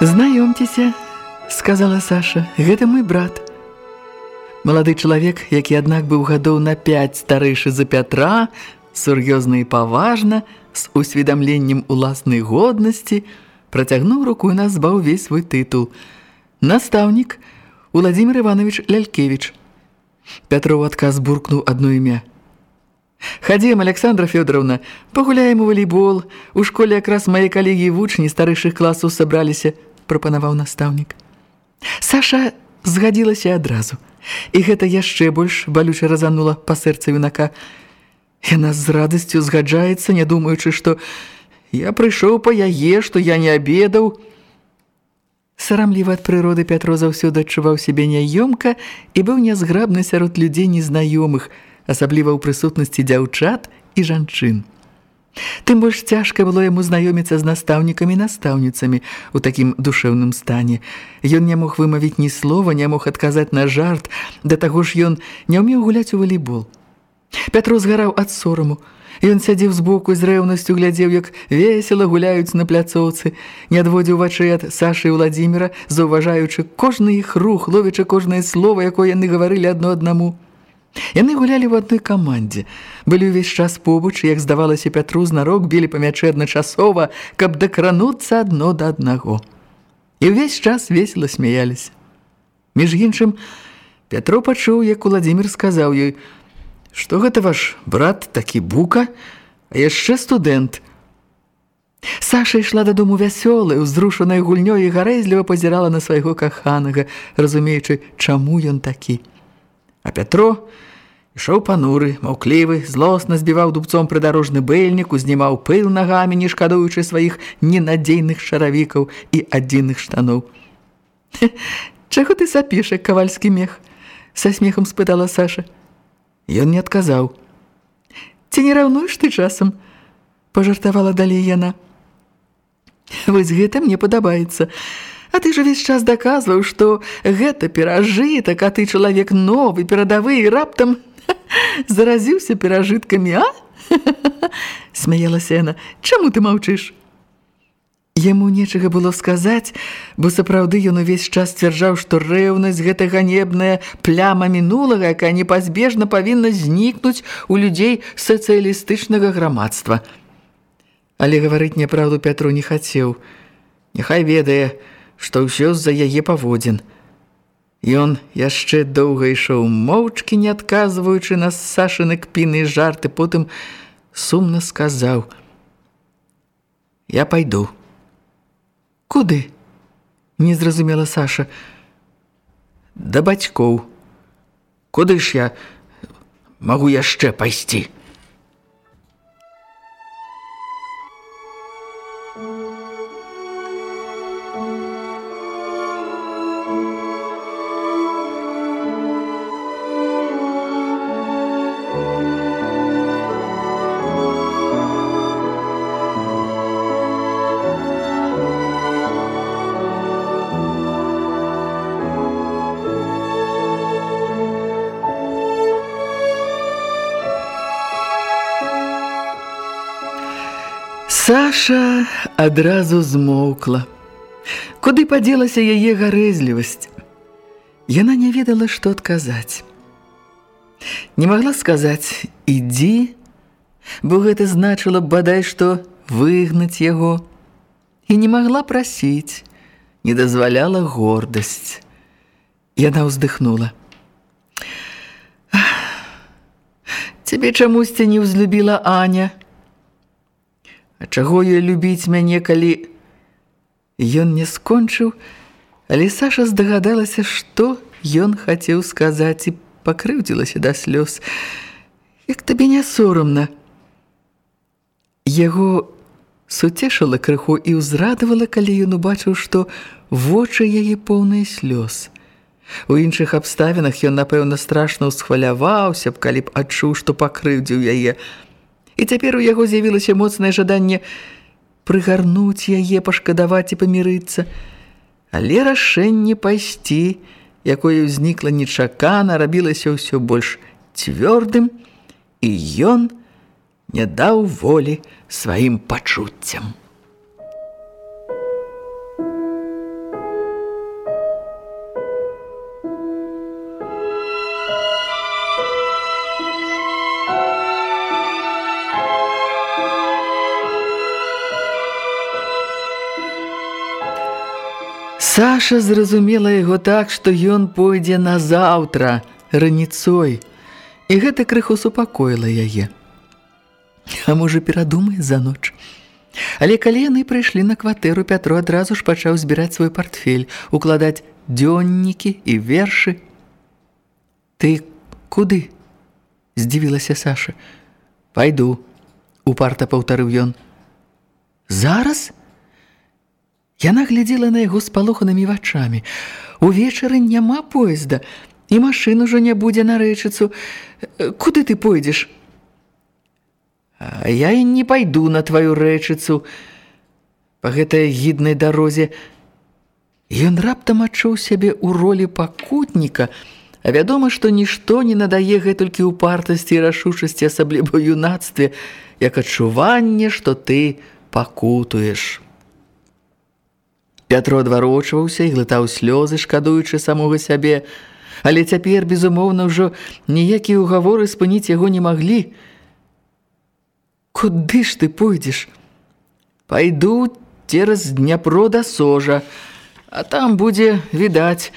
Знаёмцеся, сказала Саша, гэта мой брат. Малады чалавек, які аднак быў гадоў на 5 старэйшы за Пятра, сур'ёзна і паважна, з усведамленнем уласнай годнасці, працягнуў руку і назваў увесь свой тытул. Настаўнік Владзімир Іванович Лялькевіч. Пятров адказ буркнуў адно імя. Хадзем, Александра Фёдоровна, пагуляем у валейбол. У школе якраз мае калегі і вучні старэйшых класаў сабраліся прапанаваў настаўнік. Саша згадзілася адразу, і гэта яшчэ больш балюча разанула па сэрцы юнака. Яна з радасцю згаджаецца, не думаючы, што я прыйшоў па яе, што я не абедаў. Сарамліва ад прыроды Пятро заўсёды адчуваў сябе няёмка і быў нязграбны сярод людзей незнаёмых, асабліва ў прысутнасці дзяўчат і жанчын. Тым больш цяжка было яму знаёміцца з настаўнікамі і настаўніцамі ў такім душэўным стане. Ён не мог вымавіць ні слова, не мог адказаць на жарт, да таго ж ён не ўмеў гуляць у валейбол. Пятро згараў ад сораму. Ён сядзеў збоку з рэўнасцю, глядзеў, як весела гуляюць на пляцоўцы, не адводзіў вачэй ад Сашы і Владзіміра, заўважаючы кожны іх рух, ловячы кожнае слово, якое яны гаварылі адно аднаму. Яны гулялі ў адной камандзе, былі ўвесь час побач, як здавалася Пятру знарок, білі па мячы адначасова, каб дакрануцца адно да аднаго. І ўвесь час весела смяяліся. Між іншым, Пятро пачуў, як Уладзімир сказаў ёй, што гэта ваш брат такі бука, а яшчэ студэнт. Саша ішла дадому вясёлая, узрушаная гульнёй і гарэзліва пазірала на свайго каханага, разумеючы, чаму ён такі. А Пятро ішоў пануры, маўклівы, злосна збіваў дубцом прыдарожны бэльнік, узнімаў пыл нагамі, не шкадуючы сваіх ненадзейных шаравікаў і адзіных штаноў. «Чаго ты сапіш, як кавальскі мех?» – са смехам спытала Саша. Ён не адказаў. «Ці не раўнуеш ты часам?» – пажартавала далей яна. «Вось гэта мне падабаецца». А ты ж увесь час даказваў, што гэта перажытак, а ты чалавек новы, перадавы і раптам заразіўся перажыткамі, а? Смяялася яна. Чаму ты маўчыш? Яму нечага было сказаць, бо сапраўды ён увесь час сцвярджаў, што рэўнасць гэта ганебная пляма мінулага, якая непазбежна павінна знікнуць у людзей сацыялістычнага грамадства. Але гаварыць няправду Пятру не хацеў. Няхай ведае, што ўсё з-за яе паводзін. Ён яшчэ доўга ішоў моўчкі, не адказваючы на Сашыны кпіны жарты, потым сумна сказаў: « Я пайду. Куды? Не зразумела Саша. Да бацькоў. Куды ж я магу яшчэ пайсці? Саша адразу змоўкла. Куды падзелася яе гарэзлівасць? Яна не ведала, што адказаць. Не магла сказаць «ідзі», бо гэта значыла бадай, што выгнаць яго. І не магла прасіць, не дазваляла гордасць. Яна ўздыхнула. Цябе чамусьці не ўзлюбіла Аня. А чаго ёй любіць мяне, калі ён не скончыў, але Саша здагадалася, што ён хацеў сказаць і пакрыўдзілася да слёз. Як табе не сорамна? Яго суцешыла крыху і ўзрадавала, калі ён убачыў, што вочы яе поўныя слёз. У іншых абставінах ён, напэўна, страшна ўсхваляваўся б, калі б адчуў, што пакрыўдзіў яе. І цяпер у яго з'явілася моцнае жаданне прыгарнуць яе, пашкадаваць і памірыцца. Але рашэнне пайсці, якое ўзнікла нечакана, рабілася ўсё больш цвёрдым, і ён не даў волі сваім пачуццям. Саша зразумела яго так, што ён пойдзе назаўтра раніцой, і гэта крыху супакоіла яе. А можа, перадумае за ноч. Але калі яны прыйшлі на кватэру, Пятро адразу ж пачаў збіраць свой партфель, укладаць дзённікі і вершы. «Ты куды?» – здзівілася Саша. «Пайду», – упарта паўтарыў ён. «Зараз?» Яна глядзела на яго спалоханымі вачамі. Увечары няма поезда, і машын ужо не будзе на рэчыцу. Куды ты пойдзеш? Я і не пайду на тваю рэчыцу па гэтай гіднай дарозе. Ён раптам адчуў сябе ў ролі пакутніка, а вядома, што нішто не надае гэтулькі упартасці і рашучасці асабліва ў юнацтве, як адчуванне, што ты пакутуеш. Пятро адварочваўся і глытаў слёзы, шкадуючы самога сябе, але цяпер, безумоўна, ўжо ніякія ўгаворы спыніць яго не маглі. Куды ж ты пойдзеш? Пайду цераз Дняпро да Сожа, а там будзе відаць.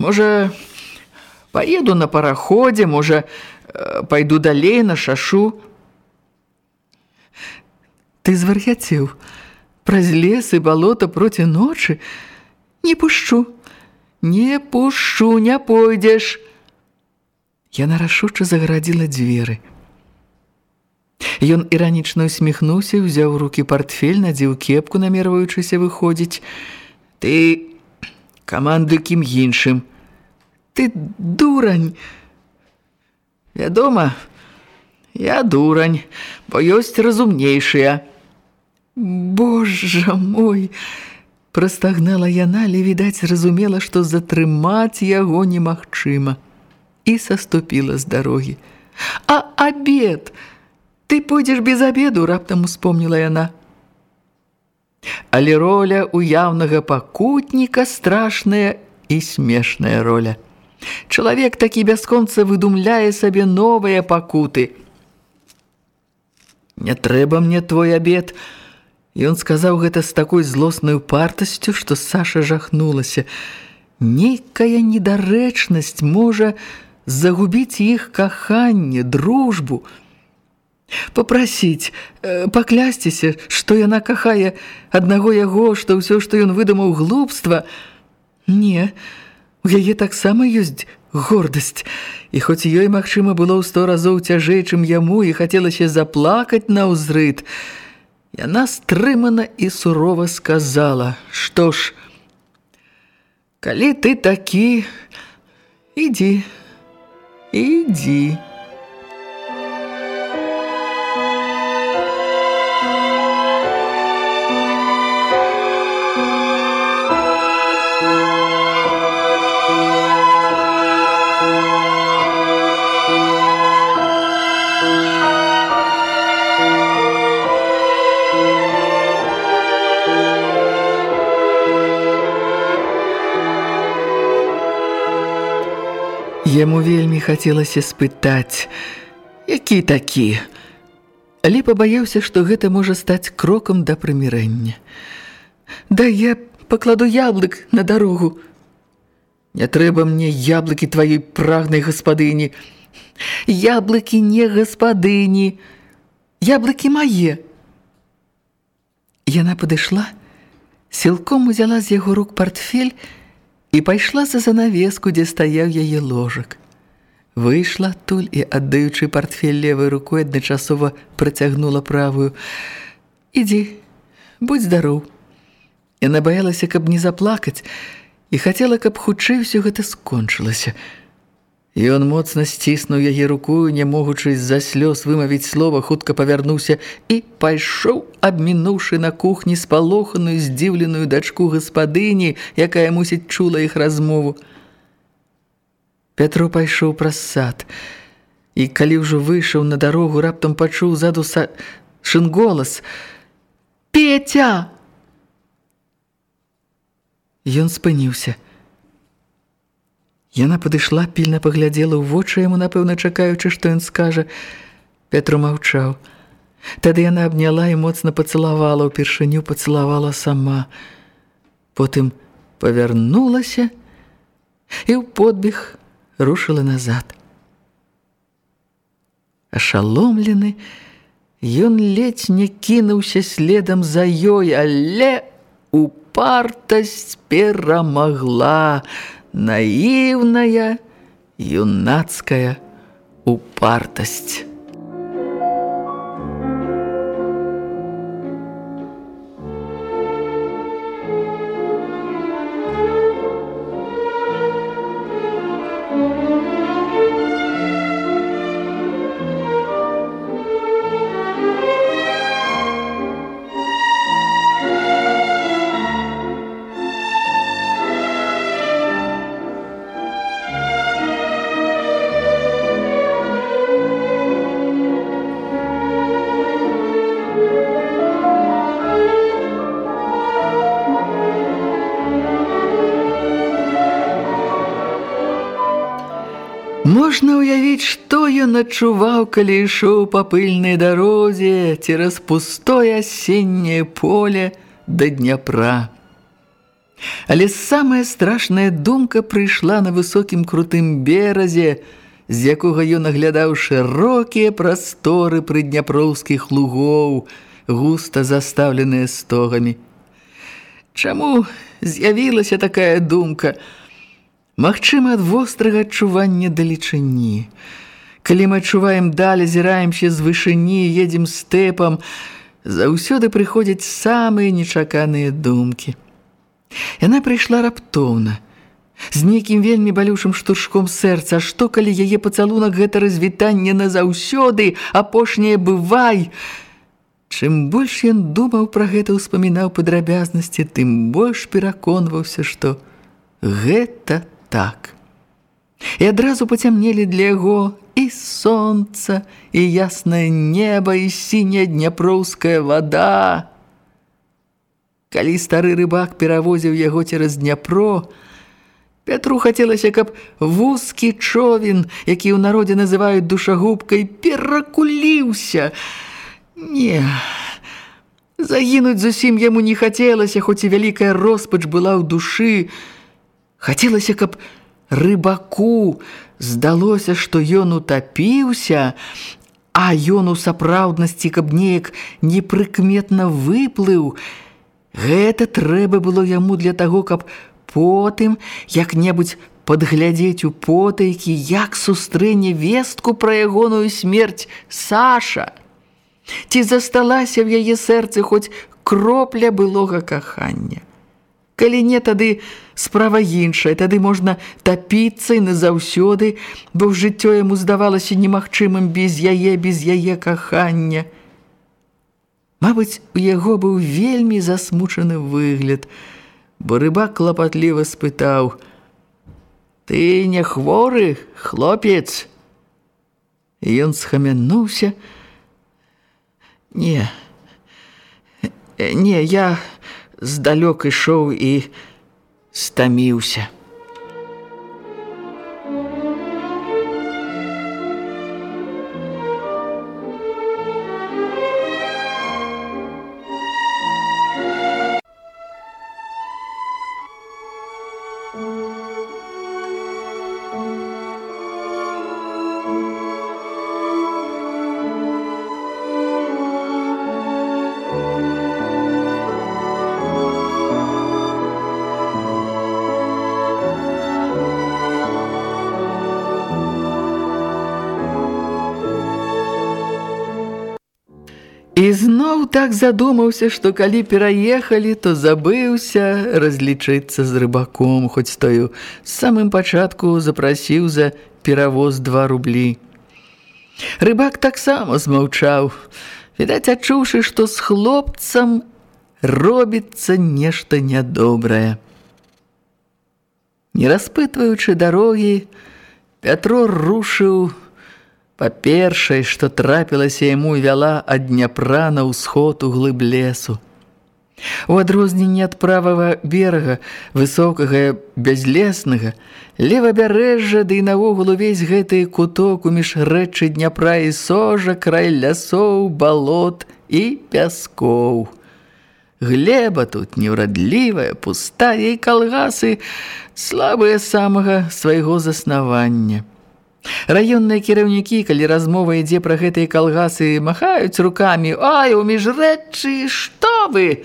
Можа, паеду на параходзе, можа, пайду далей на шашу. Ты звар'яцеў праз лес і балота проці ночы, не пушчу, не пушчу, не пойдзеш. Яна рашуча загарадзіла дзверы. Ён іранічна усміхнуўся, узяў у рукі партфель, надзеў кепку, намерваючыся выходзіць. Ты каманды кім іншым. Ты дурань. Вядома, я дурань, бо ёсць разумнейшыя. Божа мой! Прастагнала яна, але, відаць, зразумела, што затрымаць яго немагчыма. І саступіла з дарогі. А абед! Ты пойдзеш без абеду, раптам успомніла яна. Але роля уяўнага пакутніка страшная і смешная роля. Чалавек такі бясконца выдумляе сабе новыя пакуты. Не трэба мне твой абед, Ён сказаў гэта з такой злоснай упартасцю, што Саша жахнулася. Нейкая недарэчнасць можа загубіць іх каханне, дружбу. Папрасіць, э, паклясціся, што яна кахае аднаго яго, што ўсё, што ён выдумаў глупства. Не, у яе таксама ёсць гордасць. І хоць ёй, магчыма, было ў сто разоў цяжэй, чым яму, і хацелася заплакаць на ўзрыт, Яна стрымана і сурова сказала: « Што ж, калі ты такі, ідзі, ідзі. Яму вельмі хацелася спытаць, які такі, але пабаяўся, што гэта можа стаць крокам да прымірэння. Да я пакладу яблык на дарогу. Не трэба мне яблыкі тваёй прагнай гаспадыні. Яблыкі не гаспадыні, яблыкі мае. Яна падышла, сілком узяла з яго рук портфель і пайшла за занавеску, дзе стаяў яе ложак. Выйшла адтуль і, аддаючы портфель левай рукой, адначасова працягнула правую. «Ідзі, будь здароў». Яна баялася, каб не заплакаць, і хацела, каб хутчэй усё гэта скончылася. Ён моцна сціснуў яе рукою, не могучы з-за слёз вымавіць слова, хутка павярнуўся і пайшоў, абмінуўшы на кухні спалоханую, здзіўленую дачку гаспадыні, якая, мусіць, чула іх размову. Пятро пайшоў праз сад, і калі ўжо выйшаў на дарогу, раптам пачуў заду са... шын голас: «Петя!» Ён спыніўся. Яна падышла, пільна паглядзела ў вочы яму, напэўна, чакаючы, што ён скажа. Петру маўчаў. Тады яна абняла і моцна пацалавала, упершыню пацалавала сама. Потым павярнулася і ў подбег рушыла назад. Ашаломлены, ён ледзь не кінуўся следам за ёй, але упартасць перамагла, наивная юнацкая упартость. Ўявіць, што ён адчуваў, калі ішоў па пыльнай дарозе цераз пустое асенняе поле да Дняпра. Але самая страшная думка прыйшла на высокім крутым беразе, з якога ён аглядаў шырокія прасторы прыдняпроўскіх лугоў, густа застаўленыя стогамі. Чаму з'явілася такая думка – Магчыма, ад вострага адчування далечыні. Калі мы адчуваем даль, азіраемся з вышыні, едзем стэпам, заўсёды прыходзяць самыя нечаканыя думкі. Яна прыйшла раптоўна, з нейкім вельмі балючым штуршком сэрца, што калі яе пацалунак гэта развітанне назаўсёды, апошняе бывай. Чым больш ён думаў пра гэта, успамінаў падрабязнасці, тым больш пераконваўся, што гэта так. І адразу пацямнелі для яго і сонца, і яснае неба, і сіняя дняпроўская вада. Калі стары рыбак перавозіў яго цераз Дняпро, Петру хацелася, каб вузкі човен, які ў народзе называюць душагубкай, перакуліўся. Не, загінуць зусім яму не хацелася, хоць і вялікая роспач была ў душы, Хацелася, каб рыбаку здалося, што ён утапіўся, а ён у сапраўднасці, каб неяк непрыкметна выплыў. Гэта трэба было яму для таго, каб потым як-небудзь падглядзець у потайкі, як сустрэне вестку пра ягоную смерць Саша. Ці засталася ў яе сэрцы хоць кропля былога кахання. Калі не, тады справа іншая, тады можна тапіцца і назаўсёды, бо ў жыццё яму здавалася немагчымым без яе, без яе кахання. Мабыць, у яго быў вельмі засмучаны выгляд, бо рыбак клапатліва спытаў: « Ты не хворы, хлопец? І ён схамянуўся: « Не, не, я здалёк ішоў і стаміўся. Thank you. Так задумаўся, што калі пераехалі, то забыўся разлічыцца з рыбаком, хоць тою з самым пачатку запрасіў за перавоз два рублі. Рыбак таксама змаўчаў, відаць, адчуўшы, што з хлопцам робіцца нешта нядобрае. Не распытваючы дарогі, Пятро рушыў па першай, што трапілася яму вяла ад Дняпра на ўсход у глыб лесу. У адрозненні ад правага берага, высокага бязлеснага, левабярэжжа ды да навогул увесь гэты куток у рэчы Дняпра і сожа край лясоў, балот і пяскоў. Глеба тут неўрадлівая, пустая і калгасы слабыя самага свайго заснавання. Раённыя кіраўнікі, калі размова ідзе пра гэтыя калгасы, махаюць рукамі: "Ай, у міжрэчы, што вы?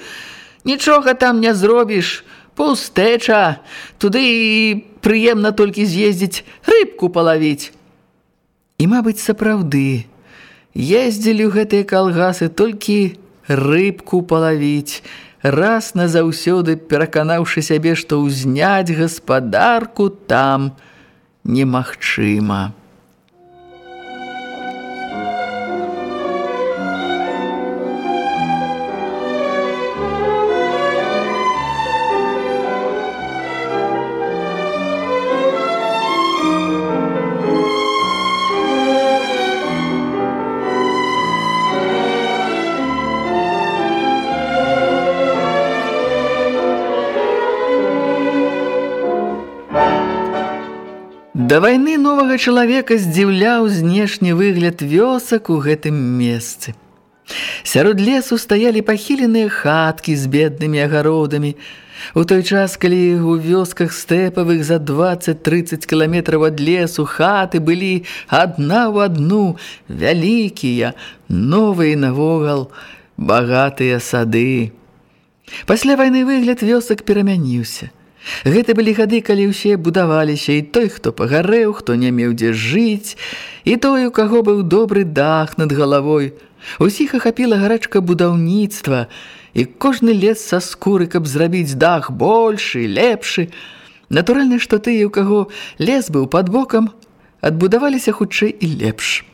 Нічога там не зробіш, пустэча, туды і прыемна толькі з'ездзіць, рыбку палавіць". І, мабыць, сапраўды, ездзілі ў гэтыя калгасы толькі рыбку палавіць, раз назаўсёды пераканаўшы сябе, што ўзняць гаспадарку там немагчыма. Да вайны новага чалавека здзіўляў знешні выгляд вёсак у гэтым месцы. Сярод лесу стаялі пахіленыя хаткі з беднымі агародамі. У той час, калі ў вёсках стэпавых за 20-30 кіламетраў ад лесу хаты былі адна ў адну, вялікія, новыя навогал, багатыя сады. Пасля вайны выгляд вёсак перамяніўся. Гэта былі гады, калі ўсе будаваліся і той, хто пагарэў, хто не меў дзе жыць, і той, у каго быў добры дах над галавой. Усіх ахапіла гарачка будаўніцтва, і кожны лес са скуры, каб зрабіць дах большы, лепшы. Натуральна, што тыя, у каго лес быў пад бокам, адбудаваліся хутчэй і лепш.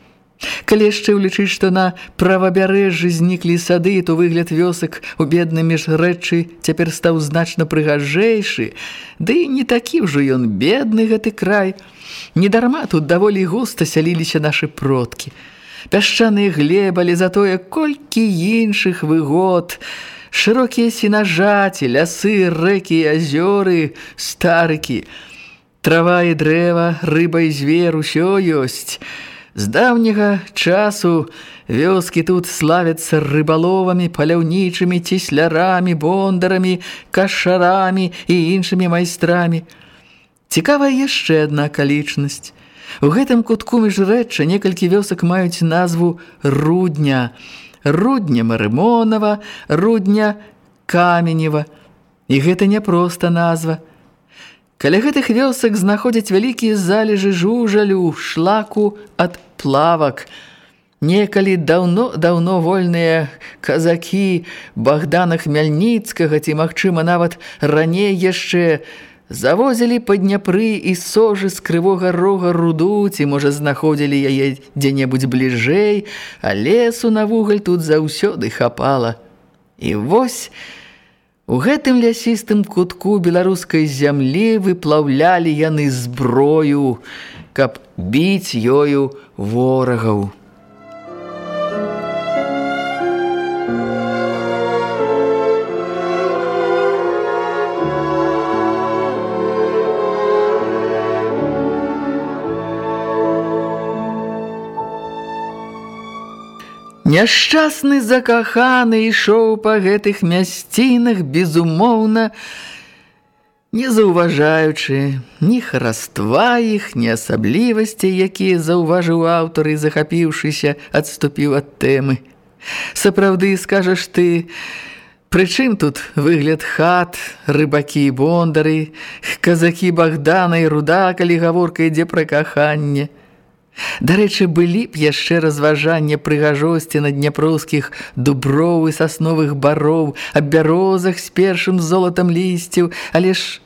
Калі яшчэ ўлічыць, што на правабярэжжы зніклі сады, то выгляд вёсак у бедным міжрэчы цяпер стаў значна прыгажэйшы, ды і не такі ўжо ён бедны гэты край. Недарма тут даволі густа сяліліся нашы продкі. Пясчаныя глебалі за тое, колькі іншых выгод, шырокія сенажаці, лясы, рэкі, азёры, старыкі, трава і дрэва, рыба і звер усё ёсць. З даўняга часу вёскі тут славяцца рыбаловамі, паляўнічымі, цеслярамі, бондарамі, кашарамі і іншымі майстрамі. Цікавая яшчэ адна акалічнасць. У гэтым кутку міжрэчча некалькі вёсак маюць назву рудня. Рудня Марымонова, рудня Каменева. І гэта не проста назва – Каля гэтых вёсак знаходзяць вялікія залежы жужалю, шлаку ад плавак. Некалі даўно-даўно вольныя казакі Богдана Хмяльніцкага ці, магчыма, нават раней яшчэ завозілі па Дняпры і сожы з крывога рога руду, ці, можа, знаходзілі яе дзе-небудзь бліжэй, а лесу на вугаль тут заўсёды хапала. І вось... У гэтым лясістым кутку беларускай зямлі выплаўлялі яны зброю, каб біць ёю ворагаў. Няшчасны закаханы ішоў па гэтых мясцінах, безумоўна, не заўважаючы ні хараства іх, ні асаблівасці, якія заўважыў аўтар і захапіўшыся, адступіў ад тэмы. Сапраўды, скажаш ты, прычым тут выгляд хат, рыбакі і бондары, казакі Богдана і руда, калі гаворка ідзе пра каханне – Дарэчы, былі б яшчэ разважанне прыгажосці на дняпроўскіх дуброў і сасновых бароў, аб бярозах з першым золатам лісцяў, але ж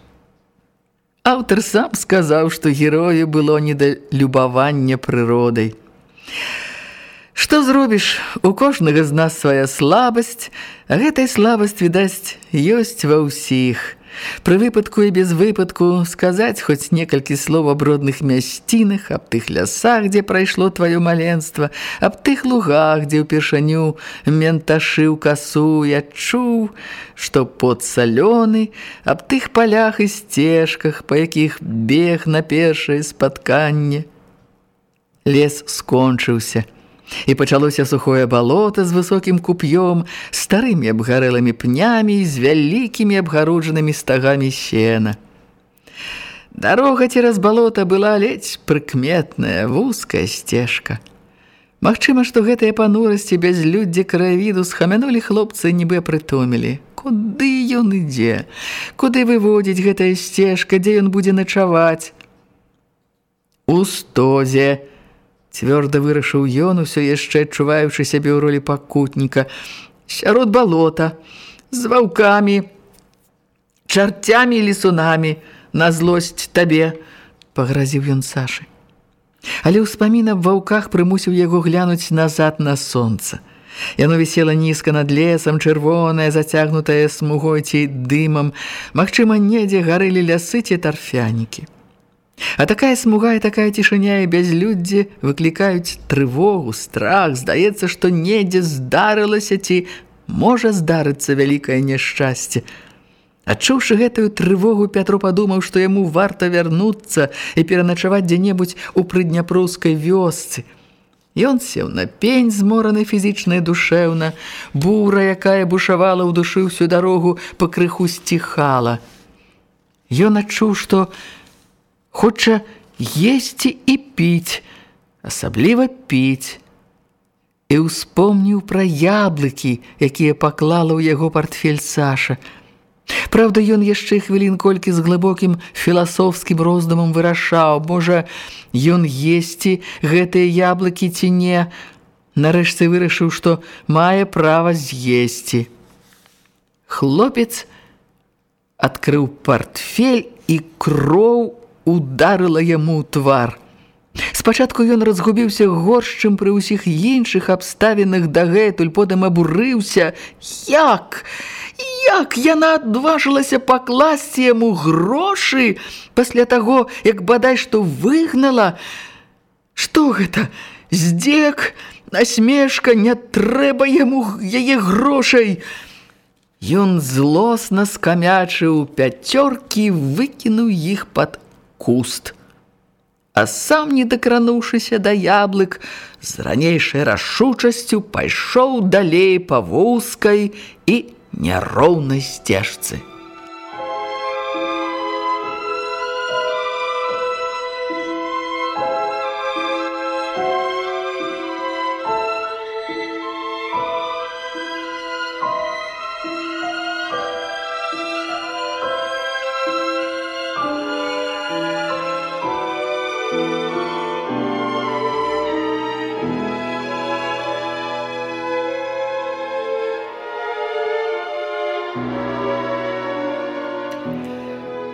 аўтар сам сказаў, што герою было не да любавання прыродай. Што зробіш? У кожнага з нас свая слабасць, а гэтай слабасць, відаць, ёсць ва ўсіх – Пры выпадку і без выпадку сказаць хоць некалькі слоў аб родных мясцінах, аб тых лясах, дзе прайшло тваё маленства, аб тых лугах, дзе ўпершаню менташыў касу і адчуў, што пот салёны, аб тых палях і сцежках, па якіх бег на першае спатканне. Лес скончыўся – І пачалося сухое балота з высокім куп'ём, старымі абгарэлымі пнямі і з вялікімі абгаруджанымі стагамі сена. Дарога цераз балота была ледзь прыкметная, вузкая сцежка. Магчыма, што гэтыя панурасці без людзі краявіду схамянулі хлопцы, нібы прытомілі. Куды ён ідзе? Куды выводзіць гэтая сцежка, дзе ён будзе начаваць? У стозе! Цвёрда вырашыў ён, усё яшчэ адчуваючы сябе ў ролі пакутніка. Сярод балота, з ваўкамі, чарцямі і лісунамі, на злосць табе, пагразіў ён Сашы. Але ўспамін аб ваўках прымусіў яго глянуць назад на сонца. Яно вісела нізка над лесам, чырвонае, зацягнутае смугой ці дымам. Магчыма, недзе гарэлі лясы ці тарфянікі. А такая смуга і такая цішыня і бязлюддзе выклікаюць трывогу, страх, здаецца, што недзе здарылася ці можа здарыцца вялікае няшчасце. Адчуўшы гэтую трывогу, Пятру падумаў, што яму варта вярнуцца і пераначаваць дзе-небудзь у прыдняпроўскай вёсцы. Ён сеў на пень, змораны фізічна і душэўна, бура, якая бушавала ў душы ўсю дарогу, пакрыху сціхала. Ён адчуў, што хоча есці і піць, асабліва піць. І ўспомніў пра яблыкі, якія паклала ў яго партфель Саша. Праўда, ён яшчэ хвілін колькі з глыбокім філасофскім роздумам вырашаў, можа, ён есці гэтыя яблыкі ці не, нарэшце вырашыў, што мае права з'есці. Хлопец адкрыў партфель і кроў ударыла яму твар. Спачатку ён разгубіўся горш, чым пры ўсіх іншых абставінах дагэтуль, потым абурыўся. Як? Як яна адважылася пакласці яму грошы пасля таго, як бадай што выгнала? Што гэта? Здзек, насмешка, не трэба яму яе грошай. Ён злосна скамячыў пяцёркі, выкінуў іх пад куст. А сам, не дакрануўшыся да яблык, з ранейшай рашучасцю пайшоў далей па вузкай і няроўнай сцежцы.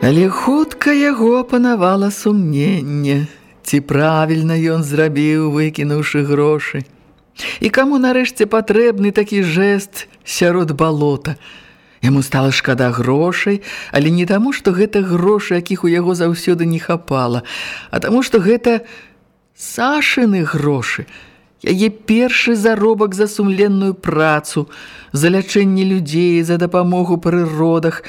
Але хутка яго апанавала сумненне, ці правільна ён зрабіў, выкінуўшы грошы. І каму нарэшце патрэбны такі жэст сярод балота. Яму стала шкада грошай, але не таму, што гэта грошы, якіх у яго заўсёды не хапала, а таму, што гэта Сашыны грошы, яе першы заробак за сумленную працу, за лячэнне людзей, за дапамогу прыродах,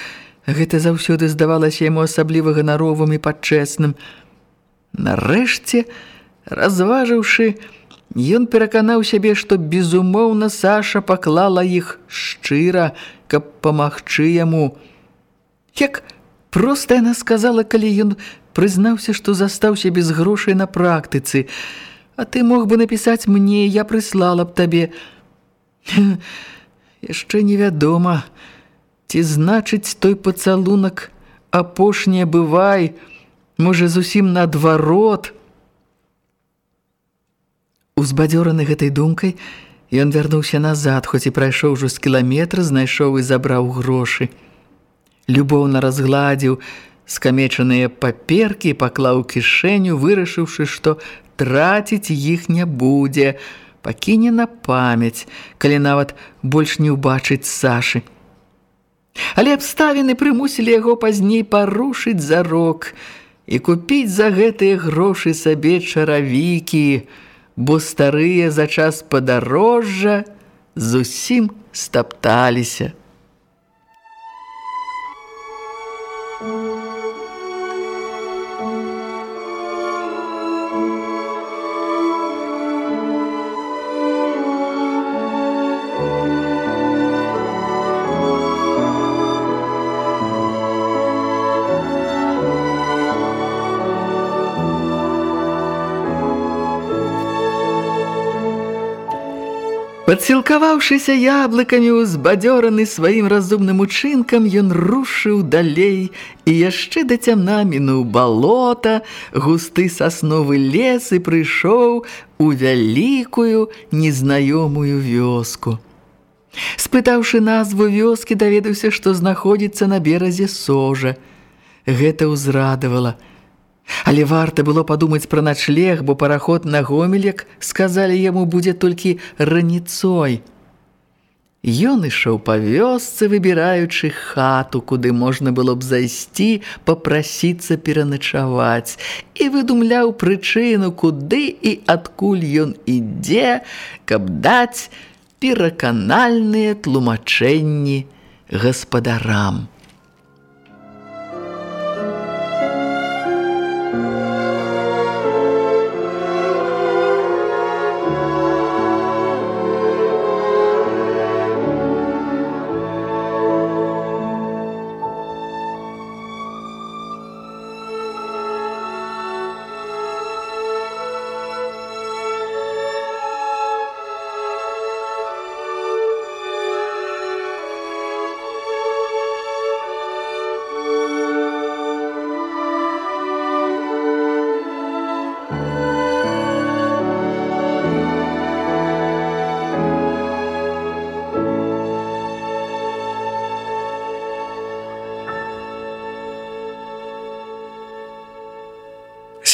Гэта заўсёды здавалася яму асабліва ганаровым і падчэсным. Нарэшце, разважыўшы, ён пераканаў сябе, што безумоўна Саша паклала іх шчыра, каб памагчы яму. Як проста яна сказала, калі ён прызнаўся, што застаўся без грошай на практыцы. А ты мог бы напісаць мне, я прыслала б табе. Яшчэ невядома, Ці значыць той пацалунак апошняе бывай, можа зусім наадварот. Узбадзёраны гэтай думкай, ён вярнуўся назад, хоць і прайшоў ужо з кіламетра, знайшоў і забраў грошы. Любоўна разгладзіў скамечаныя паперкі, паклаў кішэню, вырашыўшы, што траціць іх не будзе, пакіне на памяць, калі нават больш не ўбачыць Сашы. Але абставіны прымусілі яго пазней парушыць зарок і купіць за гэтыя грошы сабе чаравікі, бо старыя за час падарожжа зусім стапталіся. Падсілкаваўшыся яблыкамі узбадзёраны сваім разумным учынкам, ён рушыў далей і яшчэ да цямна мінуў балота, густы сасновы лес і прыйшоў у вялікую незнаёмую вёску. Спытаўшы назву вёскі, даведаўся, што знаходзіцца на беразе сожа. Гэта ўзрадавала – Але варта было падумаць пра начлег, бо параход на гомелек, сказалі яму, будзе толькі раніцой. Ён ішоў па вёсцы, выбіраючы хату, куды можна было б зайсці, папрасіцца пераначаваць, і выдумляў прычыну, куды і адкуль ён ідзе, каб даць пераканальныя тлумачэнні гаспадарам.